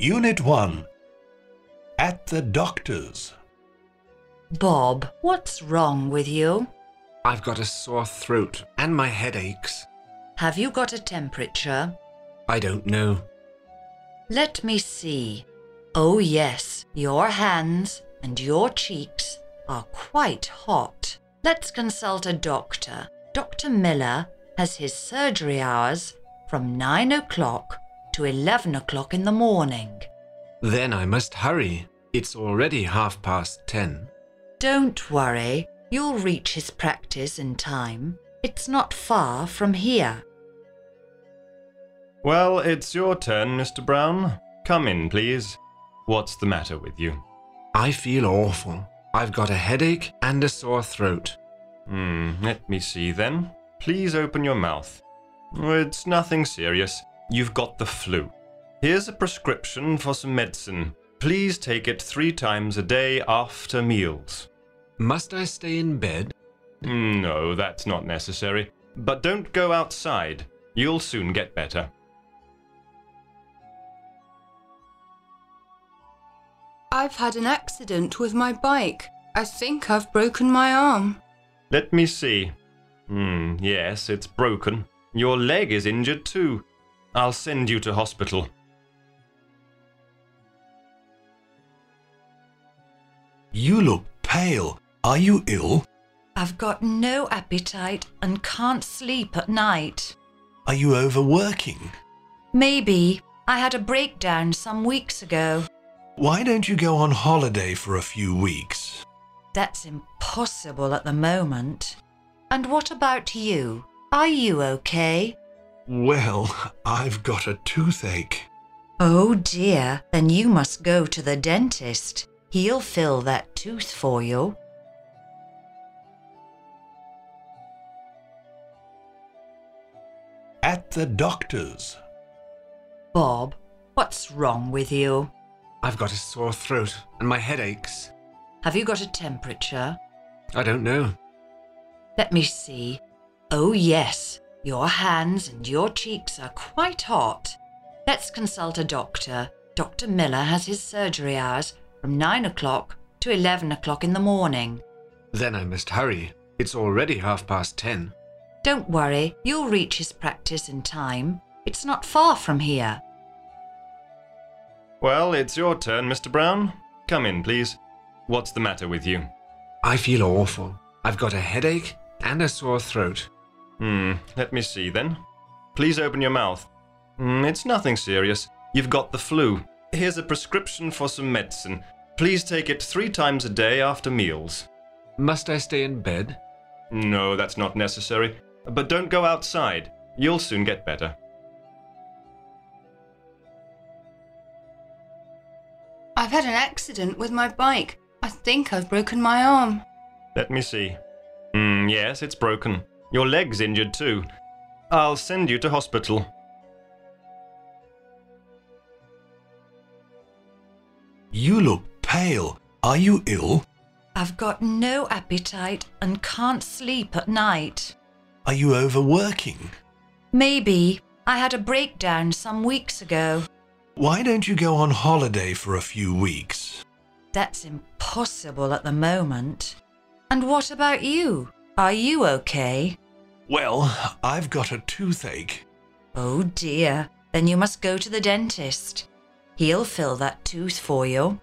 Unit 1 At the doctor's. Bob, what's wrong with you? I've got a sore throat and my head aches. Have you got a temperature? I don't know. Let me see. Oh, yes, your hands and your cheeks are quite hot. Let's consult a doctor. Dr. Miller has his surgery hours from 9 o'clock to 11 o'clock in the morning. Then I must hurry. It's already half past ten. Don't worry, you'll reach his practice in time. It's not far from here. Well, it's your turn, Mr. Brown. Come in, please. What's the matter with you? I feel awful. I've got a headache and a sore throat. Hmm, let me see then. Please open your mouth. It's nothing serious. You've got the flu. Here's a prescription for some medicine. Please take it three times a day after meals. Must I stay in bed? No, that's not necessary. But don't go outside. You'll soon get better. I've had an accident with my bike. I think I've broken my arm. Let me see. Hmm, yes, it's broken. Your leg is injured too. I'll send you to hospital. You look pale. Are you ill? I've got no appetite and can't sleep at night. Are you overworking? Maybe I had a breakdown some weeks ago. Why don't you go on holiday for a few weeks? That's impossible at the moment. And what about you? Are you okay? Well, I've got a toothache. Oh dear, then you must go to the dentist. He'll fill that tooth for you. At the doctor's. Bob, what's wrong with you? I've got a sore throat and my head aches. Have you got a temperature? I don't know. Let me see. Oh, yes, your hands and your cheeks are quite hot. Let's consult a doctor. Dr. Miller has his surgery hours from 9 o'clock to 11 o'clock in the morning. Then I must hurry. It's already half past ten. Don't worry, you'll reach his practice in time. It's not far from here. Well, it's your turn, Mr. Brown. Come in, please. What's the matter with you? I feel awful. I've got a headache and a sore throat. Hmm, let me see then. Please open your mouth. Hmm, it's nothing serious. You've got the flu. Here's a prescription for some medicine. Please take it three times a day after meals. Must I stay in bed? No, that's not necessary. But don't go outside. You'll soon get better. I've had an accident with my bike. I think I've broken my arm. Let me see. Hmm, yes, it's broken. Your leg's injured too. I'll send you to hospital. You look pale. Are you ill? I've got no appetite and can't sleep at night. Are you overworking? Maybe I had a breakdown some weeks ago. Why don't you go on holiday for a few weeks? That's impossible at the moment. And what about you? Are you okay? Well, I've got a toothache. Oh dear, then you must go to the dentist. He'll fill that tooth for you.